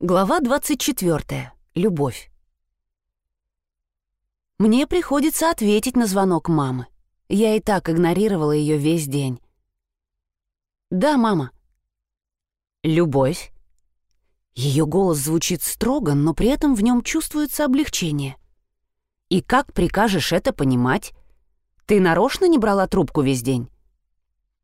Глава 24. Любовь. Мне приходится ответить на звонок мамы. Я и так игнорировала ее весь день. «Да, мама». «Любовь». Ее голос звучит строго, но при этом в нем чувствуется облегчение. «И как прикажешь это понимать? Ты нарочно не брала трубку весь день?»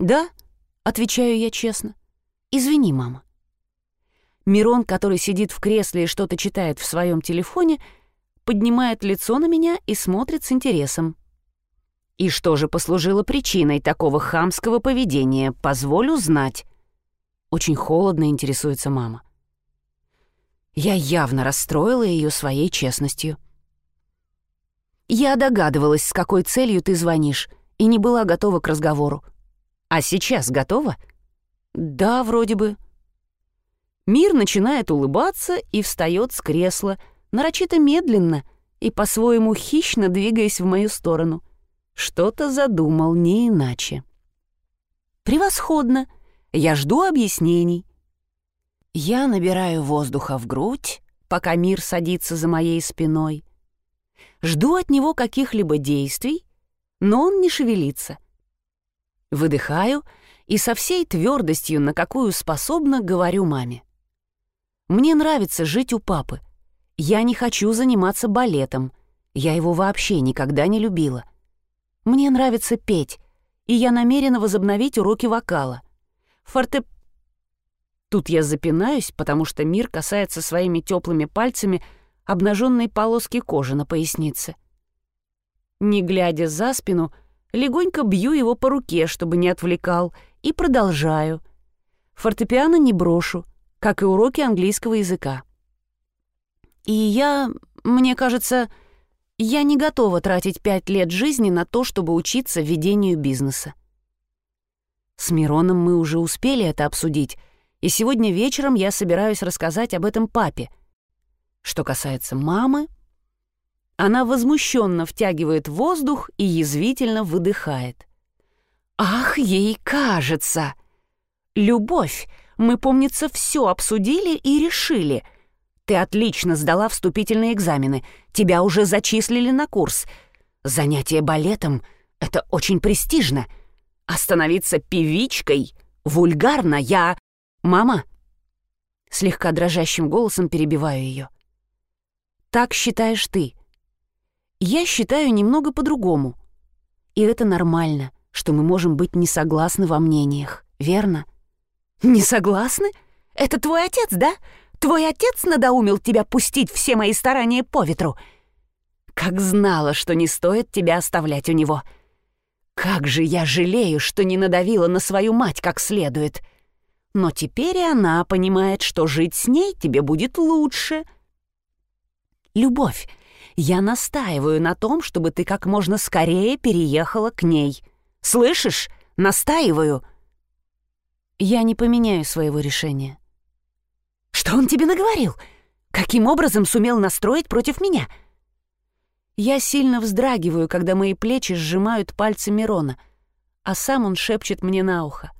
«Да», — отвечаю я честно. «Извини, мама». Мирон, который сидит в кресле и что-то читает в своем телефоне, поднимает лицо на меня и смотрит с интересом. И что же послужило причиной такого хамского поведения, позволю знать. Очень холодно интересуется мама. Я явно расстроила ее своей честностью. Я догадывалась, с какой целью ты звонишь, и не была готова к разговору. А сейчас готова? Да, вроде бы. Мир начинает улыбаться и встает с кресла, нарочито медленно и по-своему хищно двигаясь в мою сторону. Что-то задумал не иначе. «Превосходно! Я жду объяснений». Я набираю воздуха в грудь, пока мир садится за моей спиной. Жду от него каких-либо действий, но он не шевелится. Выдыхаю и со всей твердостью, на какую способна, говорю маме. Мне нравится жить у папы. Я не хочу заниматься балетом. Я его вообще никогда не любила. Мне нравится петь, и я намерена возобновить уроки вокала. Форте... Тут я запинаюсь, потому что мир касается своими теплыми пальцами обнаженной полоски кожи на пояснице. Не глядя за спину, легонько бью его по руке, чтобы не отвлекал, и продолжаю. Фортепиано не брошу, как и уроки английского языка. И я, мне кажется, я не готова тратить пять лет жизни на то, чтобы учиться ведению бизнеса. С Мироном мы уже успели это обсудить, и сегодня вечером я собираюсь рассказать об этом папе. Что касается мамы, она возмущенно втягивает воздух и язвительно выдыхает. «Ах, ей кажется! Любовь мы, помнится, все обсудили и решили. Ты отлично сдала вступительные экзамены. Тебя уже зачислили на курс. Занятие балетом — это очень престижно. Остановиться певичкой — вульгарно. Я... Мама? Слегка дрожащим голосом перебиваю ее. Так считаешь ты. Я считаю немного по-другому. И это нормально, что мы можем быть не согласны во мнениях, верно? «Не согласны? Это твой отец, да? Твой отец надоумил тебя пустить все мои старания по ветру. Как знала, что не стоит тебя оставлять у него. Как же я жалею, что не надавила на свою мать как следует. Но теперь и она понимает, что жить с ней тебе будет лучше. Любовь, я настаиваю на том, чтобы ты как можно скорее переехала к ней. Слышишь? Настаиваю. Я не поменяю своего решения. Что он тебе наговорил? Каким образом сумел настроить против меня? Я сильно вздрагиваю, когда мои плечи сжимают пальцы Мирона, а сам он шепчет мне на ухо.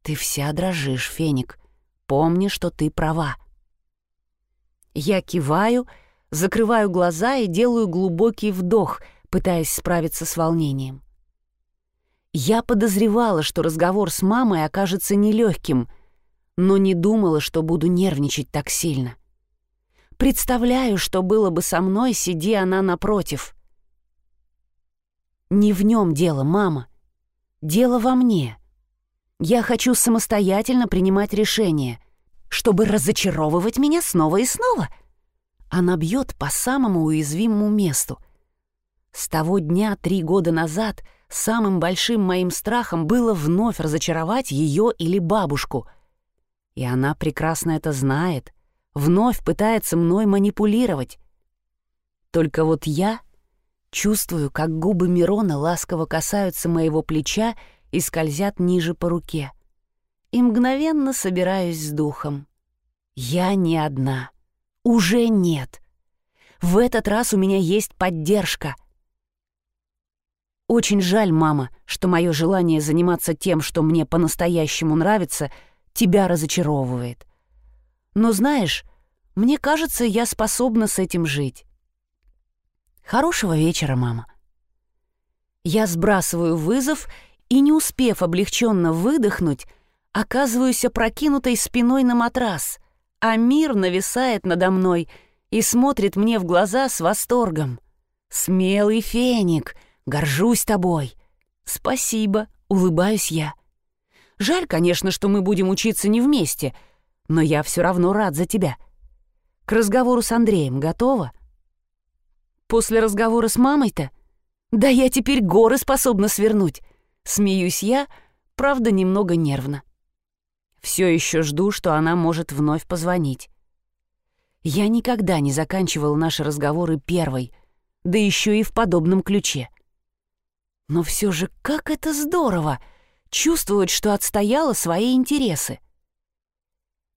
«Ты вся дрожишь, Феник. Помни, что ты права». Я киваю, закрываю глаза и делаю глубокий вдох, пытаясь справиться с волнением. Я подозревала, что разговор с мамой окажется нелегким, но не думала, что буду нервничать так сильно. Представляю, что было бы со мной, сиди она напротив. Не в нем дело, мама. Дело во мне. Я хочу самостоятельно принимать решения, чтобы разочаровывать меня снова и снова. Она бьет по самому уязвимому месту. С того дня три года назад Самым большим моим страхом было вновь разочаровать ее или бабушку. И она прекрасно это знает, вновь пытается мной манипулировать. Только вот я чувствую, как губы Мирона ласково касаются моего плеча и скользят ниже по руке. И мгновенно собираюсь с духом. Я не одна. Уже нет. В этот раз у меня есть поддержка — очень жаль, мама, что мое желание заниматься тем, что мне по-настоящему нравится, тебя разочаровывает. Но знаешь, Мне кажется, я способна с этим жить. Хорошего вечера, мама. Я сбрасываю вызов и, не успев облегченно выдохнуть, оказываюсь опрокинутой спиной на матрас, а мир нависает надо мной и смотрит мне в глаза с восторгом. «Смелый феник, горжусь тобой!» «Спасибо», — улыбаюсь я. «Жаль, конечно, что мы будем учиться не вместе, но я все равно рад за тебя. К разговору с Андреем готова?» «После разговора с мамой-то? Да я теперь горы способна свернуть!» Смеюсь я, правда, немного нервно. Все еще жду, что она может вновь позвонить. Я никогда не заканчивал наши разговоры первой, да еще и в подобном ключе. Но все же как это здорово чувствовать, что отстояла свои интересы.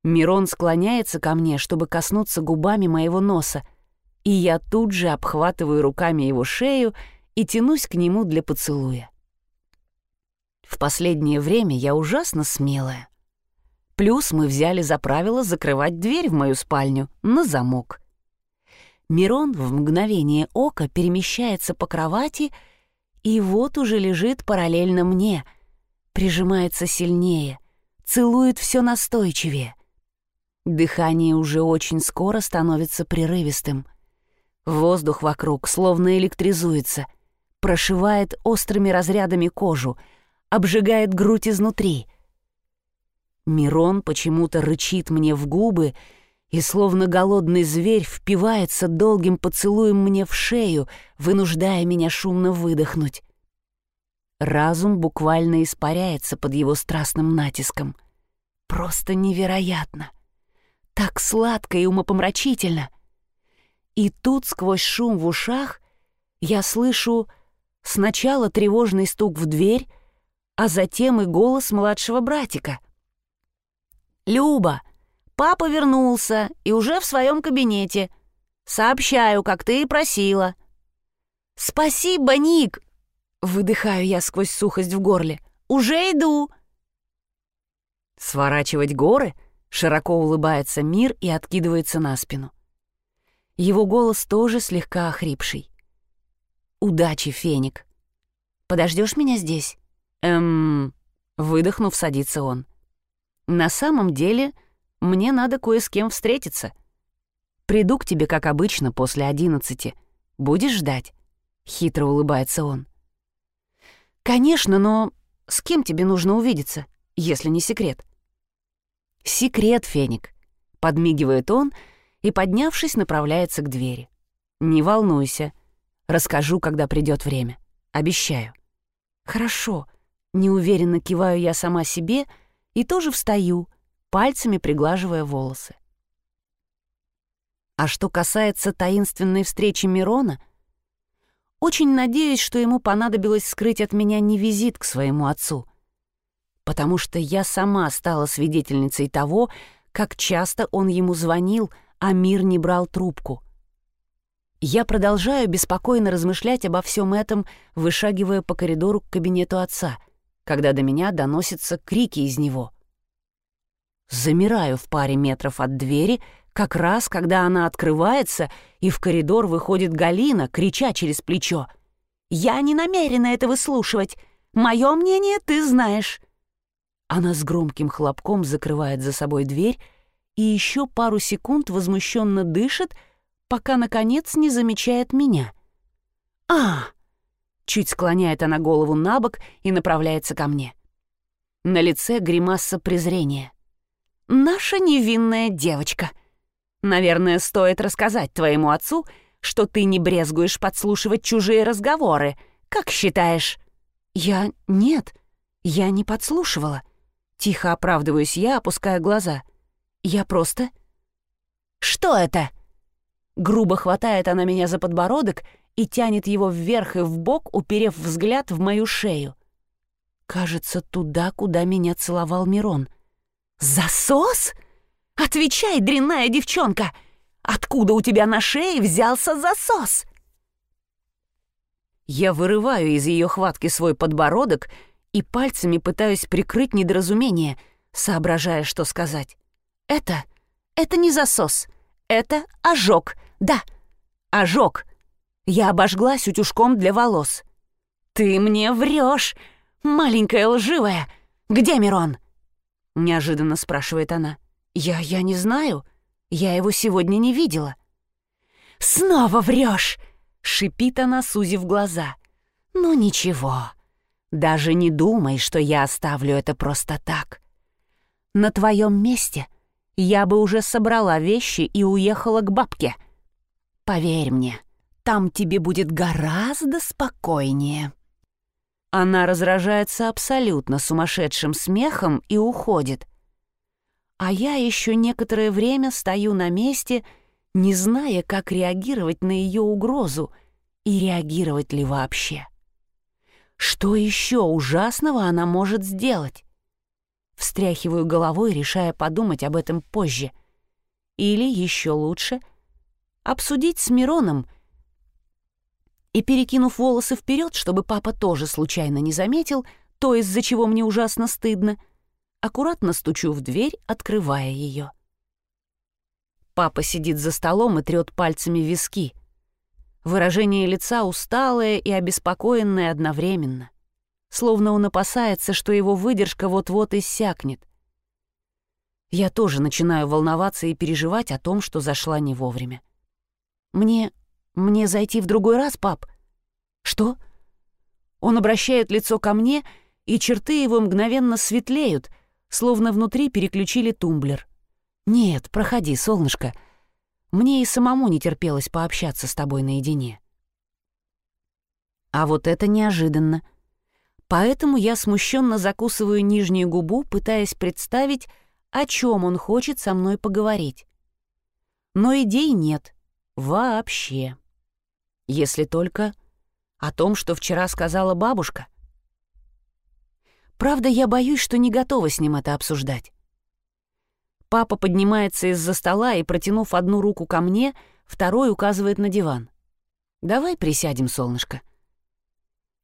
Мирон склоняется ко мне, чтобы коснуться губами моего носа, и я тут же обхватываю руками его шею и тянусь к нему для поцелуя. В последнее время я ужасно смелая. Плюс мы взяли за правило закрывать дверь в мою спальню на замок. Мирон в мгновение ока перемещается по кровати и вот уже лежит параллельно мне, прижимается сильнее, целует все настойчивее. Дыхание уже очень скоро становится прерывистым. Воздух вокруг словно электризуется, прошивает острыми разрядами кожу, обжигает грудь изнутри — Мирон почему-то рычит мне в губы и, словно голодный зверь, впивается долгим поцелуем мне в шею, вынуждая меня шумно выдохнуть. Разум буквально испаряется под его страстным натиском. Просто невероятно. Так сладко и умопомрачительно. И тут, сквозь шум в ушах, я слышу сначала тревожный стук в дверь, а затем и голос младшего братика — «Люба, папа вернулся и уже в своем кабинете. Сообщаю, как ты и просила». «Спасибо, Ник!» — выдыхаю я сквозь сухость в горле. «Уже иду!» «Сворачивать горы?» — широко улыбается мир и откидывается на спину. Его голос тоже слегка охрипший. «Удачи, Феник!» «Подождешь меня здесь?» «Эм...» — выдохнув, садится он. На самом деле, мне надо кое с кем встретиться. Приду к тебе, как обычно, после одиннадцати. Будешь ждать?» Хитро улыбается он. «Конечно, но с кем тебе нужно увидеться, если не секрет?» «Секрет, Феник», — подмигивает он и, поднявшись, направляется к двери. «Не волнуйся. Расскажу, когда придет время. Обещаю». «Хорошо», — неуверенно киваю я сама себе — и тоже встаю, пальцами приглаживая волосы. А что касается таинственной встречи Мирона, очень надеюсь, что ему понадобилось скрыть от меня не визит к своему отцу, потому что я сама стала свидетельницей того, как часто он ему звонил, а мир не брал трубку. Я продолжаю беспокойно размышлять обо всем этом, вышагивая по коридору к кабинету отца — когда до меня доносятся крики из него. Замираю в паре метров от двери, как раз когда она открывается, и в коридор выходит Галина, крича через плечо. «Я не намерена это выслушивать. Мое мнение ты знаешь». Она с громким хлопком закрывает за собой дверь и еще пару секунд возмущенно дышит, пока, наконец, не замечает меня. «А, Чуть склоняет она голову на бок и направляется ко мне. На лице гримаса презрения. «Наша невинная девочка. Наверное, стоит рассказать твоему отцу, что ты не брезгуешь подслушивать чужие разговоры. Как считаешь?» «Я... нет, я не подслушивала». Тихо оправдываюсь я, опуская глаза. «Я просто...» «Что это?» Грубо хватает она меня за подбородок и тянет его вверх и вбок, уперев взгляд в мою шею. Кажется, туда, куда меня целовал Мирон. «Засос? Отвечай, дрянная девчонка! Откуда у тебя на шее взялся засос?» Я вырываю из ее хватки свой подбородок и пальцами пытаюсь прикрыть недоразумение, соображая, что сказать. «Это... это не засос. Это ожог. Да, ожог. Я обожглась утюжком для волос. Ты мне врешь, маленькая лживая. Где Мирон? Неожиданно спрашивает она. Я, я не знаю. Я его сегодня не видела. Снова врешь, шипит она, сузив глаза. Ну ничего. Даже не думай, что я оставлю это просто так. На твоем месте я бы уже собрала вещи и уехала к бабке. Поверь мне, там тебе будет гораздо спокойнее». Она разражается абсолютно сумасшедшим смехом и уходит. А я еще некоторое время стою на месте, не зная, как реагировать на ее угрозу и реагировать ли вообще. Что еще ужасного она может сделать? Встряхиваю головой, решая подумать об этом позже. Или, еще лучше, обсудить с Мироном и, перекинув волосы вперед, чтобы папа тоже случайно не заметил, то, из-за чего мне ужасно стыдно, аккуратно стучу в дверь, открывая ее. Папа сидит за столом и трет пальцами виски. Выражение лица усталое и обеспокоенное одновременно словно он опасается, что его выдержка вот-вот иссякнет. Я тоже начинаю волноваться и переживать о том, что зашла не вовремя. «Мне... мне зайти в другой раз, пап?» «Что?» Он обращает лицо ко мне, и черты его мгновенно светлеют, словно внутри переключили тумблер. «Нет, проходи, солнышко. Мне и самому не терпелось пообщаться с тобой наедине». А вот это неожиданно — Поэтому я смущенно закусываю нижнюю губу, пытаясь представить, о чем он хочет со мной поговорить. Но идей нет. Вообще. Если только о том, что вчера сказала бабушка. Правда, я боюсь, что не готова с ним это обсуждать. Папа поднимается из-за стола и, протянув одну руку ко мне, второй указывает на диван. «Давай присядем, солнышко».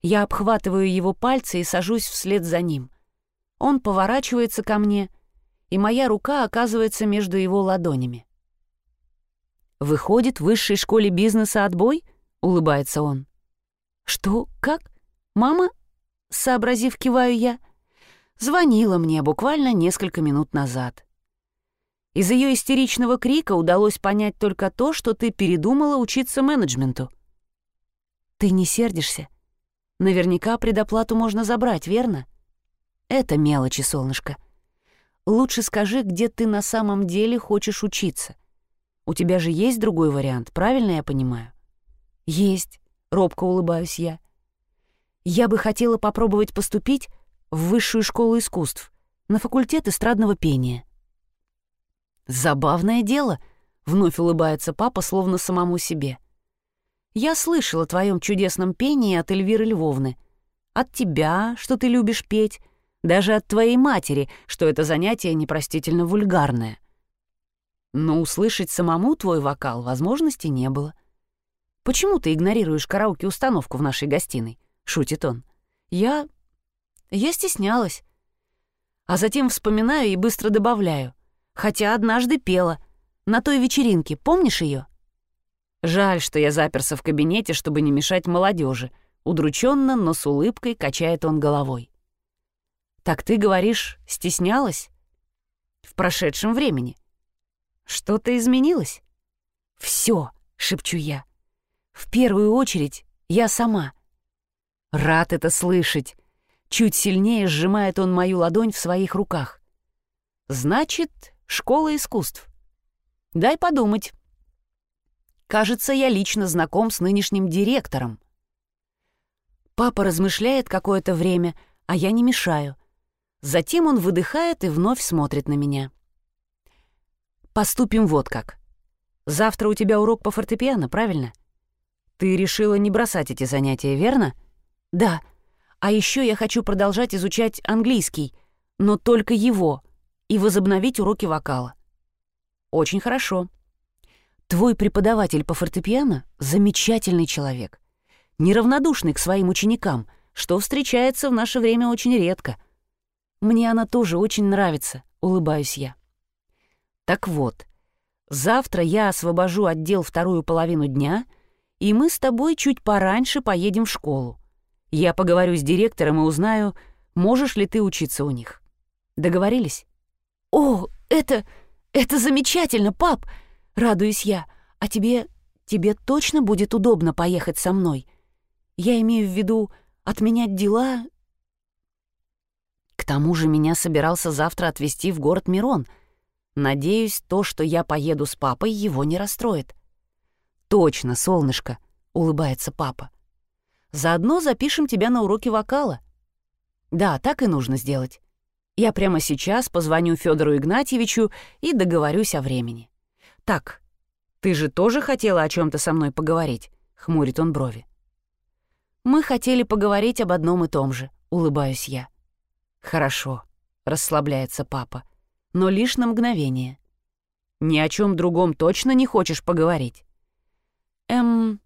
Я обхватываю его пальцы и сажусь вслед за ним. Он поворачивается ко мне, и моя рука оказывается между его ладонями. «Выходит, в высшей школе бизнеса отбой?» — улыбается он. «Что? Как? Мама?» — сообразив, киваю я. Звонила мне буквально несколько минут назад. Из ее истеричного крика удалось понять только то, что ты передумала учиться менеджменту. «Ты не сердишься?» Наверняка предоплату можно забрать, верно? Это мелочи, солнышко. Лучше скажи, где ты на самом деле хочешь учиться. У тебя же есть другой вариант, правильно я понимаю? Есть, робко улыбаюсь я. Я бы хотела попробовать поступить в высшую школу искусств, на факультет эстрадного пения. Забавное дело, вновь улыбается папа, словно самому себе. Я слышал о твоем чудесном пении от Эльвиры Львовны. От тебя, что ты любишь петь, даже от твоей матери, что это занятие непростительно вульгарное. Но услышать самому твой вокал возможности не было. «Почему ты игнорируешь караоке-установку в нашей гостиной?» — шутит он. «Я... я стеснялась. А затем вспоминаю и быстро добавляю. Хотя однажды пела. На той вечеринке, помнишь ее? Жаль, что я заперся в кабинете, чтобы не мешать молодежи. Удрученно, но с улыбкой качает он головой. «Так ты говоришь, стеснялась?» «В прошедшем времени». «Что-то изменилось?» «Все», — шепчу я. «В первую очередь я сама». Рад это слышать. Чуть сильнее сжимает он мою ладонь в своих руках. «Значит, школа искусств». «Дай подумать». Кажется, я лично знаком с нынешним директором. Папа размышляет какое-то время, а я не мешаю. Затем он выдыхает и вновь смотрит на меня. «Поступим вот как. Завтра у тебя урок по фортепиано, правильно? Ты решила не бросать эти занятия, верно?» «Да. А еще я хочу продолжать изучать английский, но только его, и возобновить уроки вокала». «Очень хорошо. Твой преподаватель по фортепиано — замечательный человек, неравнодушный к своим ученикам, что встречается в наше время очень редко. Мне она тоже очень нравится, улыбаюсь я. Так вот, Завтра я освобожу отдел вторую половину дня, и мы с тобой чуть пораньше поедем в школу. Я поговорю с директором и узнаю, можешь ли ты учиться у них. Договорились? О, это... это замечательно, пап! Радуюсь я. А тебе... тебе точно будет удобно поехать со мной? Я имею в виду отменять дела к тому же меня собирался завтра отвезти в город Мирон. Надеюсь, то, что я поеду с папой, его не расстроит. «Точно, солнышко», — улыбается папа. «Заодно запишем тебя на уроки вокала». «Да, так и нужно сделать. Я прямо сейчас позвоню Федору Игнатьевичу и договорюсь о времени». «Так, ты же тоже хотела о чем то со мной поговорить?» — хмурит он брови. «Мы хотели поговорить об одном и том же», — улыбаюсь я. «Хорошо», — расслабляется папа, — «но лишь на мгновение. Ни о чем другом точно не хочешь поговорить?» «Эм,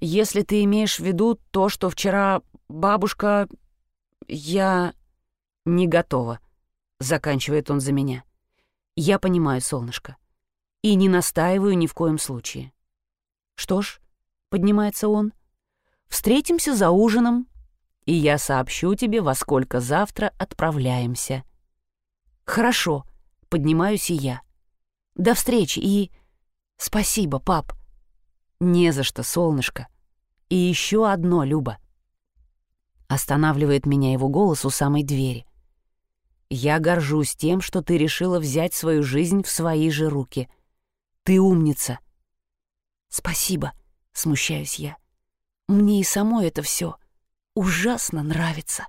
если ты имеешь в виду то, что вчера бабушка... Я не готова», — заканчивает он за меня. «Я понимаю, солнышко. И не настаиваю ни в коем случае». «Что ж», — поднимается он, — «встретимся за ужином и я сообщу тебе, во сколько завтра отправляемся». «Хорошо», — поднимаюсь и я. «До встречи и...» «Спасибо, пап». «Не за что, солнышко. И еще одно, Люба». Останавливает меня его голос у самой двери. «Я горжусь тем, что ты решила взять свою жизнь в свои же руки. Ты умница». «Спасибо», — смущаюсь я. «Мне и самой это все ужасно нравится.